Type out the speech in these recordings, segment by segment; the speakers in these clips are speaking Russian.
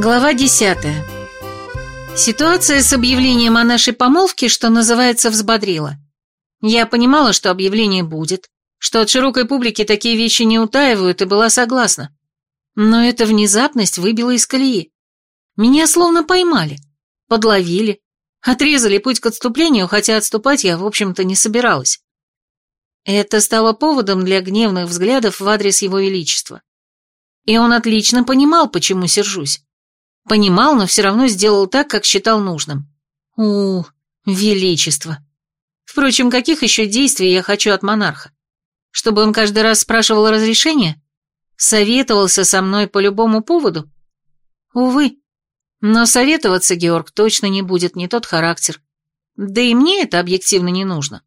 Глава 10. Ситуация с объявлением о нашей помолвке, что называется, взбодрила. Я понимала, что объявление будет, что от широкой публики такие вещи не утаивают, и была согласна. Но эта внезапность выбила из колеи. Меня словно поймали, подловили, отрезали путь к отступлению, хотя отступать я, в общем-то, не собиралась. Это стало поводом для гневных взглядов в адрес его величества. И он отлично понимал, почему сержусь. Понимал, но все равно сделал так, как считал нужным. У, величество. Впрочем, каких еще действий я хочу от монарха? Чтобы он каждый раз спрашивал разрешение? Советовался со мной по любому поводу? Увы. Но советоваться Георг точно не будет, не тот характер. Да и мне это объективно не нужно.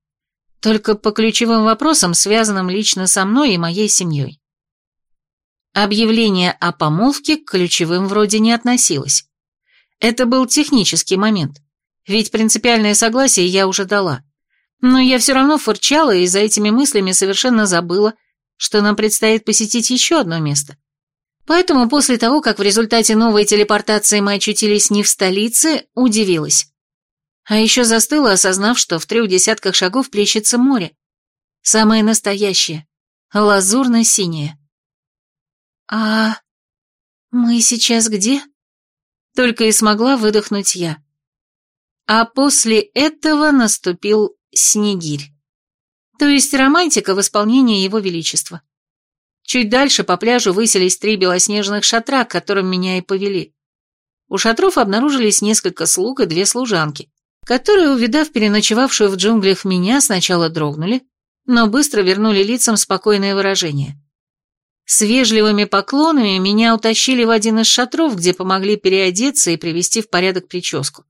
Только по ключевым вопросам, связанным лично со мной и моей семьей. Объявление о помолвке к ключевым вроде не относилось. Это был технический момент, ведь принципиальное согласие я уже дала. Но я все равно фырчала и за этими мыслями совершенно забыла, что нам предстоит посетить еще одно место. Поэтому после того, как в результате новой телепортации мы очутились не в столице, удивилась. А еще застыла, осознав, что в трех десятках шагов плещется море. Самое настоящее, лазурно-синее. «А мы сейчас где?» Только и смогла выдохнуть я. А после этого наступил Снегирь. То есть романтика в исполнении его величества. Чуть дальше по пляжу выселись три белоснежных шатра, к которым меня и повели. У шатров обнаружились несколько слуг и две служанки, которые, увидав переночевавшую в джунглях меня, сначала дрогнули, но быстро вернули лицам спокойное выражение. С вежливыми поклонами меня утащили в один из шатров, где помогли переодеться и привести в порядок прическу.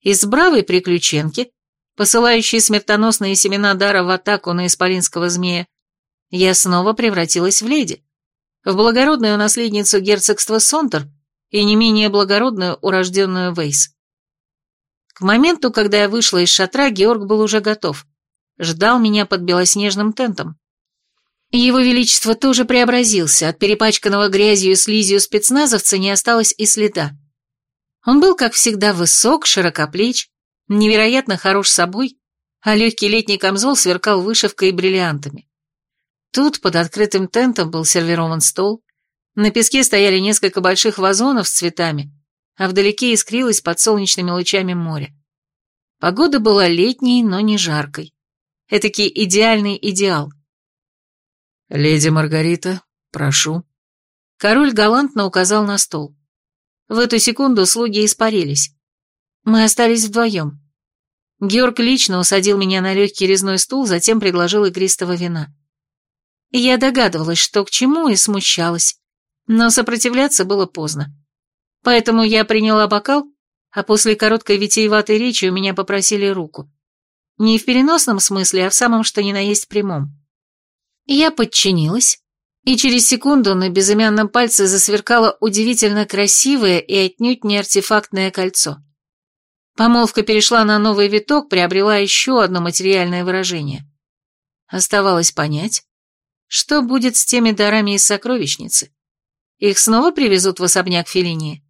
Из бравой приключенки, посылающей смертоносные семена дара в атаку на исполинского змея, я снова превратилась в леди, в благородную наследницу герцогства Сонтер и не менее благородную урожденную Вейс. К моменту, когда я вышла из шатра, Георг был уже готов, ждал меня под белоснежным тентом. Его Величество тоже преобразился, от перепачканного грязью и слизью спецназовца не осталось и следа. Он был, как всегда, высок, широкоплеч, невероятно хорош собой, а легкий летний камзол сверкал вышивкой и бриллиантами. Тут под открытым тентом был сервирован стол, на песке стояли несколько больших вазонов с цветами, а вдалеке искрилось под солнечными лучами море. Погода была летней, но не жаркой. Этакий идеальный идеал. «Леди Маргарита, прошу». Король галантно указал на стол. В эту секунду слуги испарились. Мы остались вдвоем. Георг лично усадил меня на легкий резной стул, затем предложил игристого вина. Я догадывалась, что к чему, и смущалась, но сопротивляться было поздно. Поэтому я приняла бокал, а после короткой витиеватой речи у меня попросили руку. Не в переносном смысле, а в самом что ни на есть прямом. Я подчинилась, и через секунду на безымянном пальце засверкало удивительно красивое и отнюдь не артефактное кольцо. Помолвка перешла на новый виток, приобрела еще одно материальное выражение. Оставалось понять, что будет с теми дарами из сокровищницы. Их снова привезут в особняк Феллини?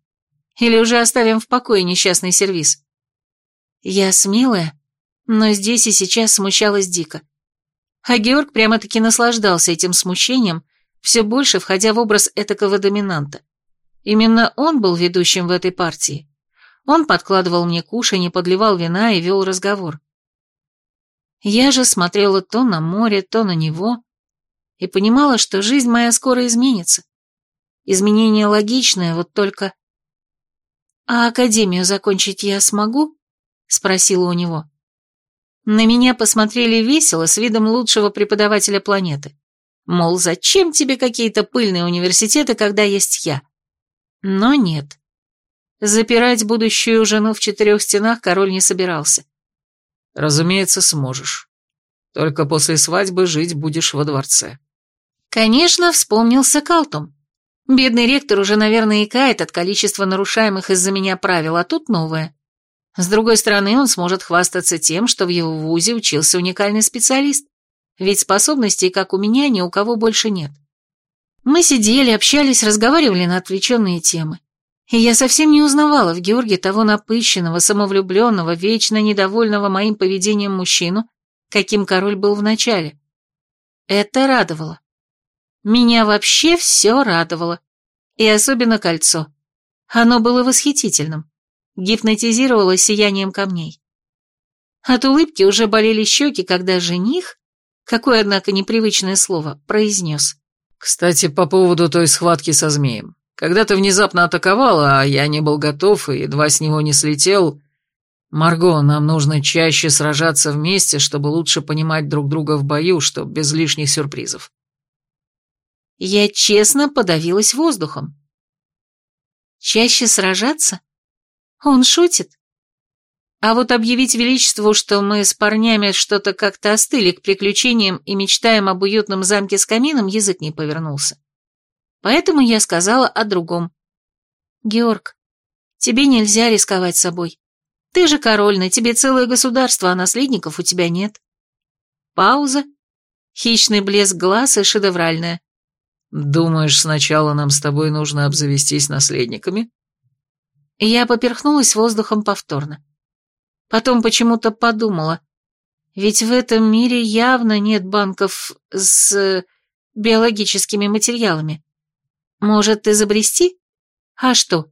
Или уже оставим в покое несчастный сервиз? Я смелая, но здесь и сейчас смущалась дико. А Георг прямо-таки наслаждался этим смущением, все больше входя в образ этакого доминанта. Именно он был ведущим в этой партии. Он подкладывал мне кушанье, подливал вина и вел разговор. Я же смотрела то на море, то на него и понимала, что жизнь моя скоро изменится. Изменение логичное, вот только... «А академию закончить я смогу?» — спросила у него. На меня посмотрели весело с видом лучшего преподавателя планеты. Мол, зачем тебе какие-то пыльные университеты, когда есть я? Но нет. Запирать будущую жену в четырех стенах король не собирался. Разумеется, сможешь. Только после свадьбы жить будешь во дворце. Конечно, вспомнился Калтум. Бедный ректор уже, наверное, икает от количества нарушаемых из-за меня правил, а тут новое. С другой стороны, он сможет хвастаться тем, что в его вузе учился уникальный специалист, ведь способностей, как у меня, ни у кого больше нет. Мы сидели, общались, разговаривали на отвлеченные темы. И я совсем не узнавала в Георге того напыщенного, самовлюбленного, вечно недовольного моим поведением мужчину, каким король был вначале. Это радовало. Меня вообще все радовало. И особенно кольцо. Оно было восхитительным. Гипнотизировало сиянием камней. От улыбки уже болели щеки, когда жених, какое, однако, непривычное слово, произнес. «Кстати, по поводу той схватки со змеем. Когда ты внезапно атаковала, а я не был готов и едва с него не слетел... Марго, нам нужно чаще сражаться вместе, чтобы лучше понимать друг друга в бою, чтобы без лишних сюрпризов». Я честно подавилась воздухом. Чаще сражаться? Он шутит? А вот объявить Величеству, что мы с парнями что-то как-то остыли к приключениям и мечтаем об уютном замке с камином, язык не повернулся. Поэтому я сказала о другом. «Георг, тебе нельзя рисковать собой. Ты же король, на тебе целое государство, а наследников у тебя нет». Пауза, хищный блеск глаз и шедевральная. «Думаешь, сначала нам с тобой нужно обзавестись наследниками?» Я поперхнулась воздухом повторно. Потом почему-то подумала, ведь в этом мире явно нет банков с биологическими материалами. Может, изобрести? А что?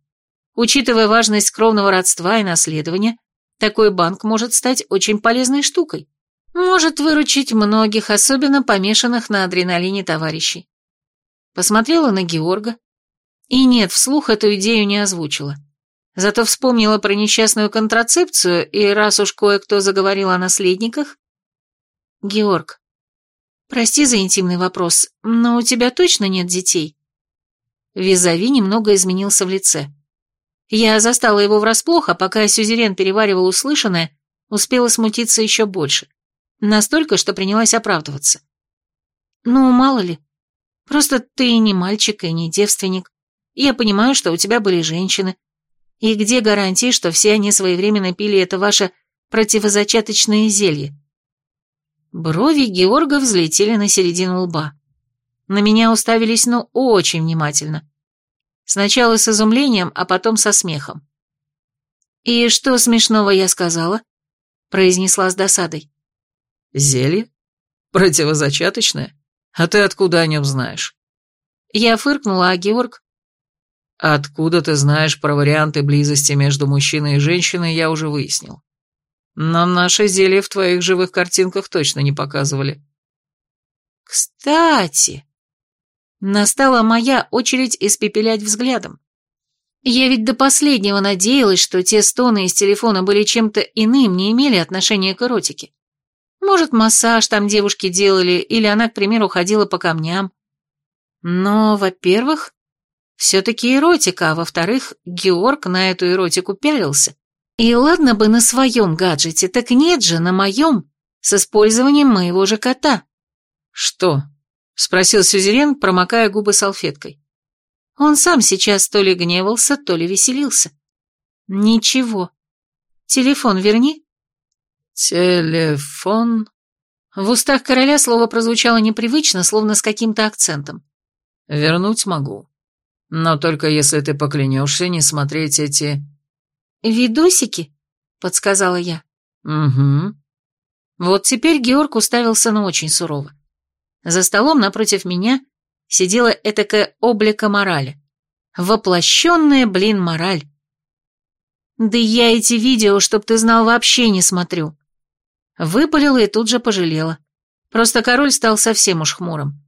Учитывая важность кровного родства и наследования, такой банк может стать очень полезной штукой. Может выручить многих, особенно помешанных на адреналине товарищей. Посмотрела на Георга. И нет, вслух эту идею не озвучила. Зато вспомнила про несчастную контрацепцию, и раз уж кое-кто заговорил о наследниках... Георг, прости за интимный вопрос, но у тебя точно нет детей? Визави немного изменился в лице. Я застала его врасплох, а пока Сюзерен переваривал услышанное, успела смутиться еще больше. Настолько, что принялась оправдываться. «Ну, мало ли. Просто ты не мальчик и не девственник. Я понимаю, что у тебя были женщины. И где гарантии, что все они своевременно пили это ваше противозачаточное зелье?» Брови Георга взлетели на середину лба. На меня уставились, ну, очень внимательно. Сначала с изумлением, а потом со смехом. «И что смешного я сказала?» произнесла с досадой. «Зелье? Противозачаточное? А ты откуда о нем знаешь?» Я фыркнула, а Георг... «Откуда ты знаешь про варианты близости между мужчиной и женщиной, я уже выяснил. Но наше зелье в твоих живых картинках точно не показывали». «Кстати...» Настала моя очередь испепелять взглядом. Я ведь до последнего надеялась, что те стоны из телефона были чем-то иным, не имели отношения к эротике. Может, массаж там девушки делали, или она, к примеру, ходила по камням. Но, во-первых, все-таки эротика, а во-вторых, Георг на эту эротику пялился. И ладно бы на своем гаджете, так нет же, на моем, с использованием моего же кота. Что? — спросил Сюзерен, промокая губы салфеткой. Он сам сейчас то ли гневался, то ли веселился. «Ничего. Телефон верни». «Телефон...» В устах короля слово прозвучало непривычно, словно с каким-то акцентом. «Вернуть могу. Но только если ты поклянешься не смотреть эти...» «Видосики?» — подсказала я. «Угу». Вот теперь Георг уставился на очень сурово. За столом напротив меня сидела этакая облика морали. Воплощенная, блин, мораль. Да я эти видео, чтоб ты знал, вообще не смотрю. Выпалила и тут же пожалела. Просто король стал совсем уж хмурым.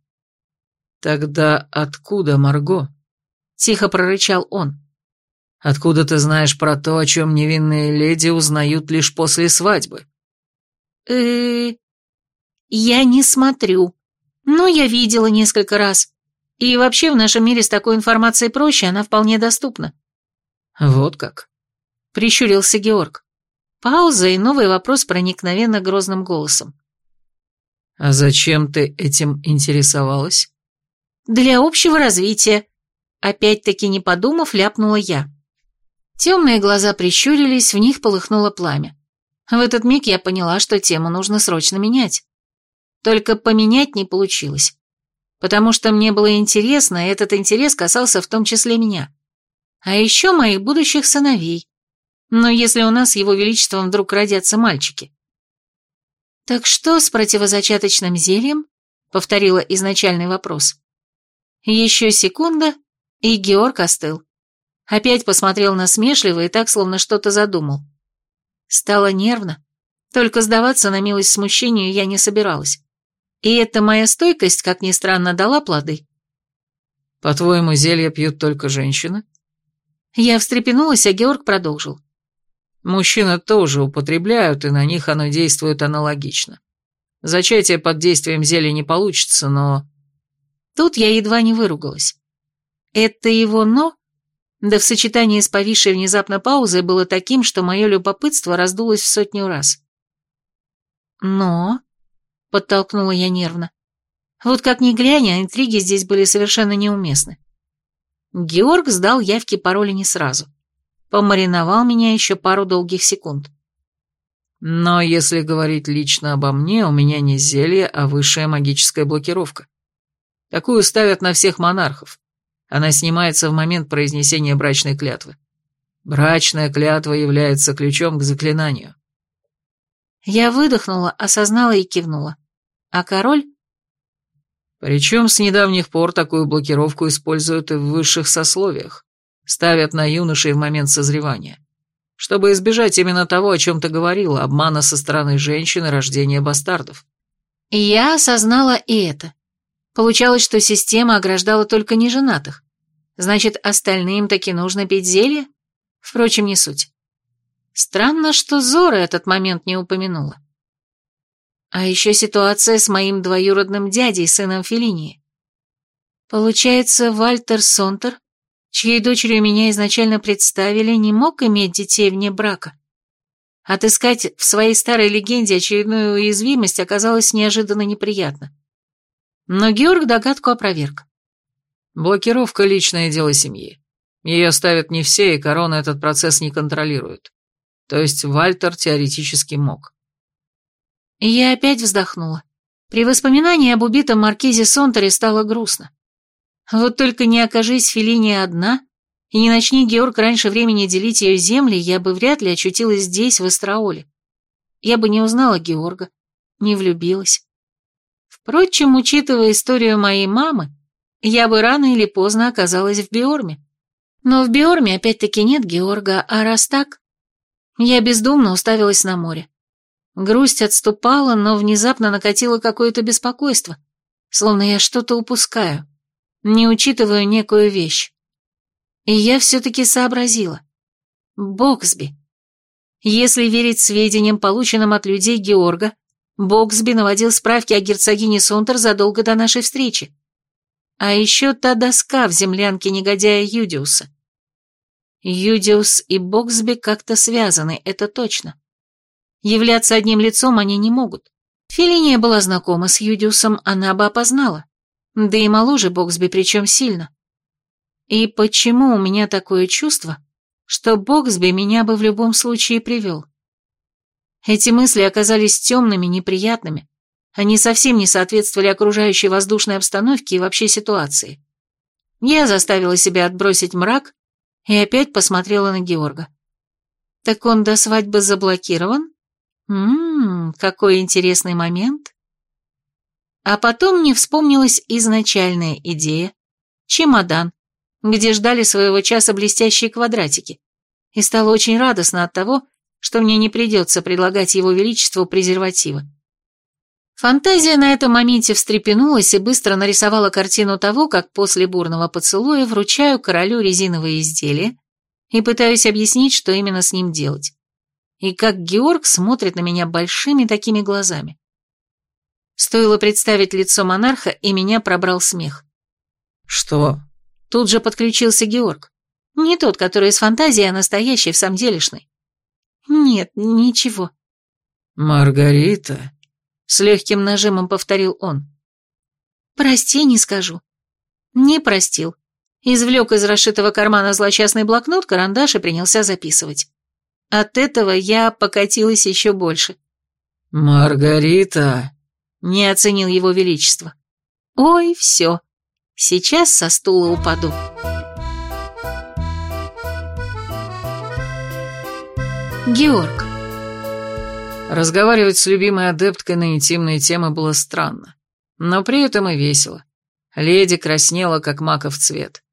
«Тогда откуда, Марго?» — тихо прорычал он. «Откуда ты знаешь про то, о чем невинные леди узнают лишь после свадьбы?» э Я не смотрю», но я видела несколько раз. И вообще в нашем мире с такой информацией проще, она вполне доступна. Вот как. Прищурился Георг. Пауза и новый вопрос проникновенно грозным голосом. А зачем ты этим интересовалась? Для общего развития. Опять-таки не подумав, ляпнула я. Темные глаза прищурились, в них полыхнуло пламя. В этот миг я поняла, что тему нужно срочно менять. Только поменять не получилось. Потому что мне было интересно, и этот интерес касался в том числе меня. А еще моих будущих сыновей. Но если у нас его величеством вдруг родятся мальчики. «Так что с противозачаточным зельем?» — повторила изначальный вопрос. Еще секунда, и Георг остыл. Опять посмотрел насмешливо и так, словно что-то задумал. Стало нервно. Только сдаваться на милость смущению я не собиралась. И эта моя стойкость, как ни странно, дала плоды. «По-твоему, зелья пьют только женщины?» Я встрепенулась, а Георг продолжил. «Мужчины тоже употребляют, и на них оно действует аналогично. Зачатие под действием зелья не получится, но...» Тут я едва не выругалась. Это его «но» да в сочетании с повисшей внезапно паузой было таким, что мое любопытство раздулось в сотню раз. «Но...» — подтолкнула я нервно. Вот как ни глянь, а интриги здесь были совершенно неуместны. Георг сдал явки пароля не сразу. Помариновал меня еще пару долгих секунд. Но если говорить лично обо мне, у меня не зелье, а высшая магическая блокировка. Такую ставят на всех монархов. Она снимается в момент произнесения брачной клятвы. Брачная клятва является ключом к заклинанию. Я выдохнула, осознала и кивнула. А король? Причем с недавних пор такую блокировку используют и в высших сословиях. Ставят на юношей в момент созревания. Чтобы избежать именно того, о чем ты говорила, обмана со стороны женщины, рождения бастардов. я осознала и это. Получалось, что система ограждала только неженатых. Значит, остальным таки нужно пить зелье? Впрочем, не суть. Странно, что Зора этот момент не упомянула. А еще ситуация с моим двоюродным дядей, сыном Феллинии. Получается, Вальтер Сонтер, чьей дочерью меня изначально представили, не мог иметь детей вне брака. Отыскать в своей старой легенде очередную уязвимость оказалось неожиданно неприятно. Но Георг догадку опроверг. Блокировка – личное дело семьи. Ее ставят не все, и корона этот процесс не контролирует. То есть Вальтер теоретически мог. Я опять вздохнула. При воспоминании об убитом маркизе Сонтере стало грустно. Вот только не окажись Феллиния одна, и не начни Георг раньше времени делить ее земли, я бы вряд ли очутилась здесь, в Эстраоле. Я бы не узнала Георга, не влюбилась. Впрочем, учитывая историю моей мамы, я бы рано или поздно оказалась в Биорме. Но в Биорме опять-таки нет Георга, а раз так... Я бездумно уставилась на море. Грусть отступала, но внезапно накатило какое-то беспокойство, словно я что-то упускаю, не учитывая некую вещь. И я все-таки сообразила. Боксби. Если верить сведениям, полученным от людей Георга, Боксби наводил справки о герцогине Сонтер задолго до нашей встречи. А еще та доска в землянке негодяя Юдиуса. Юдиус и Боксби как-то связаны, это точно. Являться одним лицом они не могут. Филиния была знакома с Юдиусом, она бы опознала. Да и моложе Боксби, причем сильно. И почему у меня такое чувство, что Боксби меня бы в любом случае привел? Эти мысли оказались темными, неприятными. Они совсем не соответствовали окружающей воздушной обстановке и вообще ситуации. Я заставила себя отбросить мрак и опять посмотрела на Георга. Так он до свадьбы заблокирован? Ммм, какой интересный момент. А потом мне вспомнилась изначальная идея. Чемодан, где ждали своего часа блестящие квадратики. И стало очень радостно от того, что мне не придется предлагать его величеству презервативы. Фантазия на этом моменте встрепенулась и быстро нарисовала картину того, как после бурного поцелуя вручаю королю резиновые изделия и пытаюсь объяснить, что именно с ним делать и как Георг смотрит на меня большими такими глазами. Стоило представить лицо монарха, и меня пробрал смех. «Что?» Тут же подключился Георг. Не тот, который из фантазии, а настоящий, в самом делешный. «Нет, ничего». «Маргарита?» С легким нажимом повторил он. «Прости, не скажу». Не простил. Извлек из расшитого кармана злочастный блокнот, карандаш и принялся записывать. От этого я покатилась еще больше. «Маргарита!» — не оценил его величество. «Ой, все. Сейчас со стула упаду». Георг. Разговаривать с любимой адепткой на интимные темы было странно, но при этом и весело. Леди краснела, как маков цвет.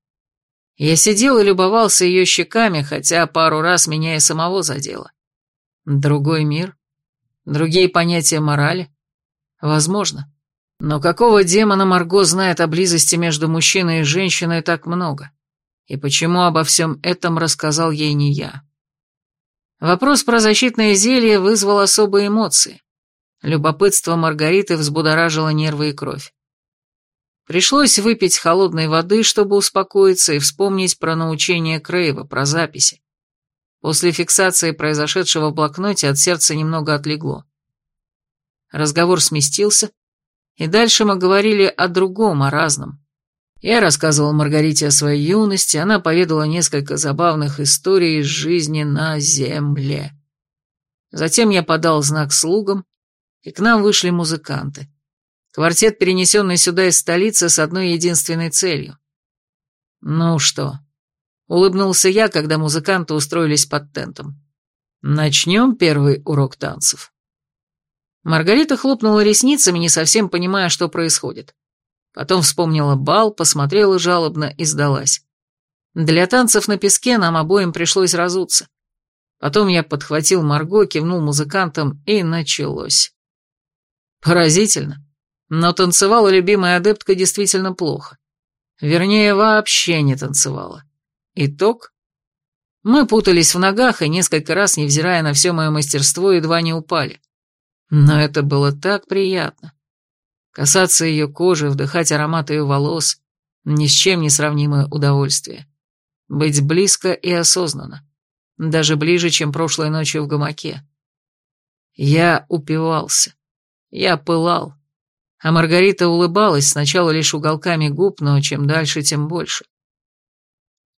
Я сидел и любовался ее щеками, хотя пару раз меня и самого задело. Другой мир? Другие понятия морали? Возможно. Но какого демона Марго знает о близости между мужчиной и женщиной так много? И почему обо всем этом рассказал ей не я? Вопрос про защитное зелье вызвал особые эмоции. Любопытство Маргариты взбудоражило нервы и кровь. Пришлось выпить холодной воды, чтобы успокоиться и вспомнить про научение Крейва, про записи. После фиксации произошедшего в блокноте от сердца немного отлегло. Разговор сместился, и дальше мы говорили о другом, о разном. Я рассказывал Маргарите о своей юности, она поведала несколько забавных историй из жизни на земле. Затем я подал знак слугам, и к нам вышли музыканты. Квартет, перенесенный сюда из столицы с одной единственной целью. «Ну что?» — улыбнулся я, когда музыканты устроились под тентом. «Начнем первый урок танцев». Маргарита хлопнула ресницами, не совсем понимая, что происходит. Потом вспомнила бал, посмотрела жалобно и сдалась. Для танцев на песке нам обоим пришлось разуться. Потом я подхватил Марго, кивнул музыкантам, и началось. Поразительно. Но танцевала любимая адептка действительно плохо. Вернее, вообще не танцевала. Итог? Мы путались в ногах и несколько раз, невзирая на все мое мастерство, едва не упали. Но это было так приятно. Касаться ее кожи, вдыхать аромат ее волос — ни с чем не сравнимое удовольствие. Быть близко и осознанно. Даже ближе, чем прошлой ночью в гамаке. Я упивался. Я пылал. А Маргарита улыбалась сначала лишь уголками губ, но чем дальше, тем больше.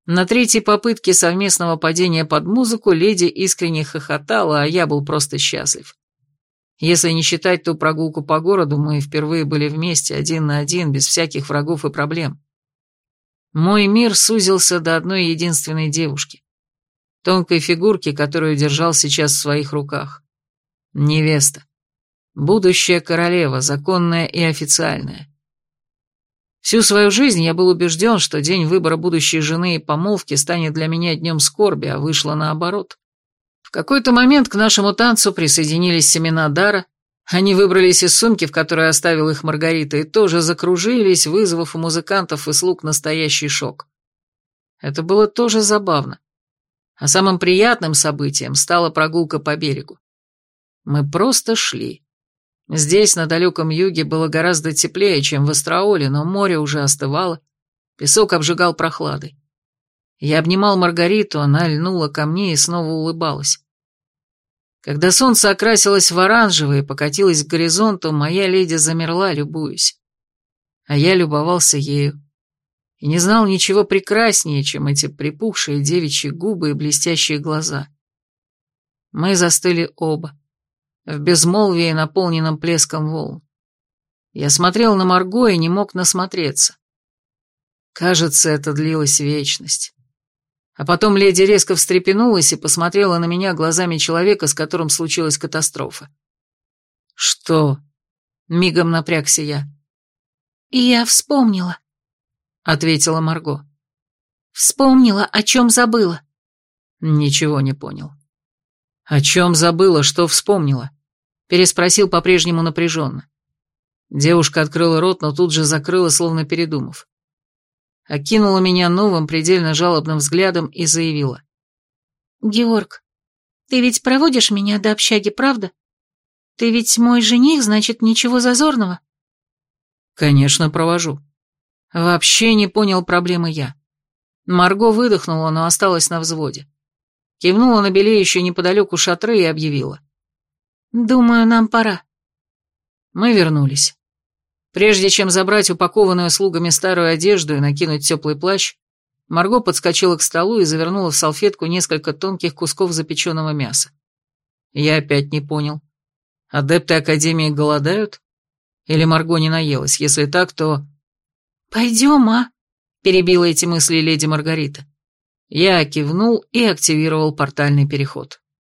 На третьей попытке совместного падения под музыку леди искренне хохотала, а я был просто счастлив. Если не считать ту прогулку по городу, мы впервые были вместе, один на один, без всяких врагов и проблем. Мой мир сузился до одной единственной девушки. Тонкой фигурки, которую держал сейчас в своих руках. Невеста. Будущая королева, законная и официальная. Всю свою жизнь я был убежден, что день выбора будущей жены и помолвки станет для меня днем скорби, а вышло наоборот. В какой-то момент к нашему танцу присоединились семена дара, они выбрались из сумки, в которой оставил их Маргарита, и тоже закружились, вызвав у музыкантов и слуг настоящий шок. Это было тоже забавно. А самым приятным событием стала прогулка по берегу. Мы просто шли. Здесь, на далеком юге, было гораздо теплее, чем в Астраоле, но море уже остывало, песок обжигал прохладой. Я обнимал Маргариту, она льнула ко мне и снова улыбалась. Когда солнце окрасилось в оранжевое и покатилось к горизонту, моя леди замерла, любуясь. А я любовался ею. И не знал ничего прекраснее, чем эти припухшие девичьи губы и блестящие глаза. Мы застыли оба, в безмолвии, наполненном плеском волн. Я смотрел на Марго и не мог насмотреться. Кажется, это длилась вечность. А потом леди резко встрепенулась и посмотрела на меня глазами человека, с которым случилась катастрофа. «Что?» — мигом напрягся я. «Я вспомнила», — ответила Марго. «Вспомнила, о чем забыла». Ничего не понял. «О чем забыла, что вспомнила?» — переспросил по-прежнему напряженно. Девушка открыла рот, но тут же закрыла, словно передумав окинула меня новым, предельно жалобным взглядом и заявила. «Георг, ты ведь проводишь меня до общаги, правда? Ты ведь мой жених, значит, ничего зазорного?» «Конечно, провожу. Вообще не понял проблемы я. Марго выдохнула, но осталась на взводе. Кивнула на белеющие неподалеку шатры и объявила. «Думаю, нам пора». Мы вернулись. Прежде чем забрать упакованную слугами старую одежду и накинуть теплый плащ, Марго подскочила к столу и завернула в салфетку несколько тонких кусков запеченного мяса. Я опять не понял. Адепты Академии голодают? Или Марго не наелась? Если так, то... «Пойдем, а?» — перебила эти мысли леди Маргарита. Я кивнул и активировал портальный переход.